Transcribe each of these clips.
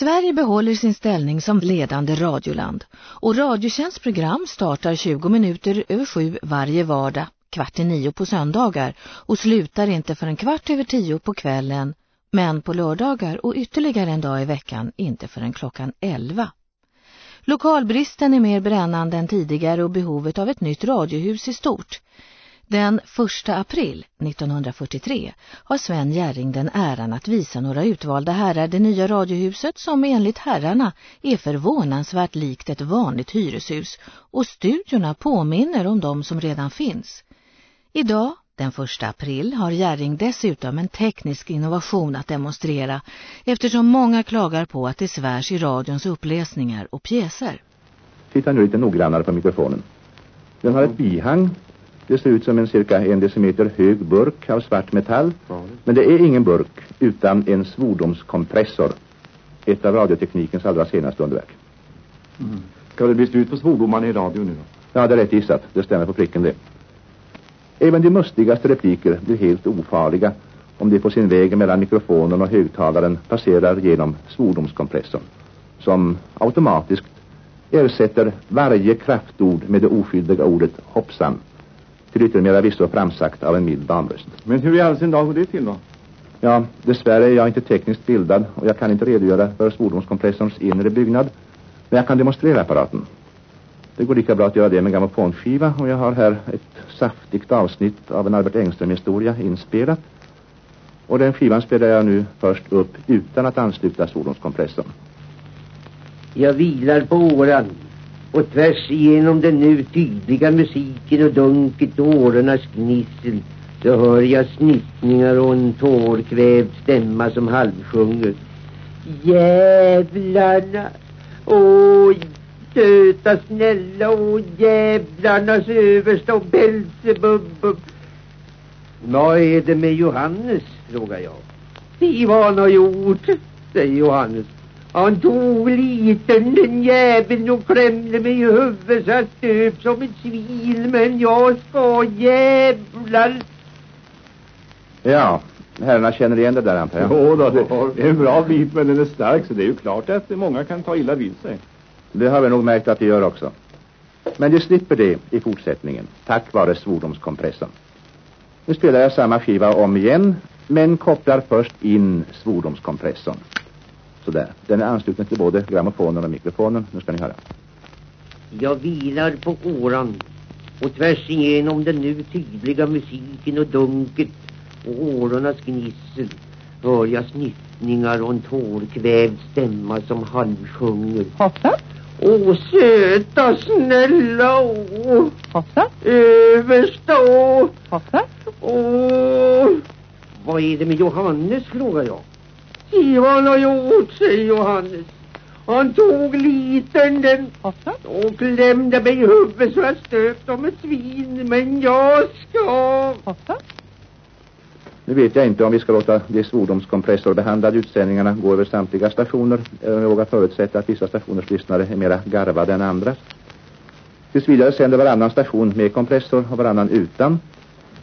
Sverige behåller sin ställning som ledande radioland och Radiotjänsts program startar 20 minuter över sju varje vardag, kvart i nio på söndagar och slutar inte för en kvart över tio på kvällen men på lördagar och ytterligare en dag i veckan inte förrän klockan 11. Lokalbristen är mer brännande än tidigare och behovet av ett nytt radiohus är stort. Den 1 april 1943 har Sven Gäring den äran att visa några utvalda herrar det nya radiohuset som enligt herrarna är förvånansvärt likt ett vanligt hyreshus och studiorna påminner om de som redan finns. Idag, den 1 april, har Gäring dessutom en teknisk innovation att demonstrera eftersom många klagar på att det svärs i radions uppläsningar och pjäser. Titta nu lite noggrannare på mikrofonen. Den har ett bihang det ser ut som en cirka en decimeter hög burk av svart metall. Men det är ingen burk utan en svordomskompressor. Ett av radioteknikens allra senaste underverk. Mm. Ska det bli slut på svordomarna i radio nu då? Ja, det är rätt gissat. Det stämmer på pricken det. Även de mustigaste repliker blir helt ofarliga om de på sin väg mellan mikrofonen och högtalaren passerar genom svordomskompressorn som automatiskt ersätter varje kraftord med det oskyldiga ordet hoppsan till yttermera visso framsagt av en mild damröst. Men hur i all sin dag går det till då? Ja, dessvärre är jag inte tekniskt bildad och jag kan inte redogöra för svordomskompressorns inre byggnad. Men jag kan demonstrera apparaten. Det går lika bra att göra det med grammofonskiva och jag har här ett saftigt avsnitt av en Albert Engström-historia inspelat. Och den skivan spelar jag nu först upp utan att ansluta svordomskompressorn. Jag vilar på åran och tvärs igenom den nu tydliga musiken och dunket och årornas gnissel så hör jag snittningar och en tårkvävd stämma som halvsjunger. Jävlarna! Åh, söta snälla, åh jävlarnas översta och Belsebub. Vad är det med Johannes? frågar jag. Se vad han har gjort, säger Johannes. Han tog liten den jäveln och klämde mig i huvudet så jag stöp som ett svin. Men jag ska jävlar. Ja, herrarna känner igen det där antar jag. Jo då, det är en bra bit men den är stark så det är ju klart att många kan ta illa vid sig. Det har vi nog märkt att de gör också. Men de slipper det i fortsättningen, tack vare svordomskompressorn. Nu spelar jag samma skiva om igen, men kopplar först in svordomskompressorn. Sådär. Den är ansluten till både grammofonen och mikrofonen. Nu ska ni höra. Jag vilar på åran och tvärs igenom den nu tydliga musiken och dunket och årornas gnissel hör jag snittningar och en tårkvävd stämma som halvsjunger. Hoppsan. Åh, söta, snälla, åh. Hoppsan. Översta, åh. Hoppsan. Åh. Vad är det med Johannes, frågar jag. Han har gjort, säger Johannes. Han tog liten den och klämde mig i huvudet så jag stöp som ett svin. Men jag ska... Nu vet jag inte om vi ska låta de svordomskompressorbehandlade utsändningarna gå över samtliga stationer. Jag vågar förutsätta att vissa stationers lyssnare är mera garvade än andra. Tills vidare sänder varannan station med kompressor och varannan utan.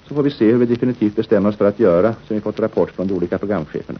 Så får vi se hur vi definitivt bestämmer oss för att göra, som vi fått rapport från de olika programcheferna.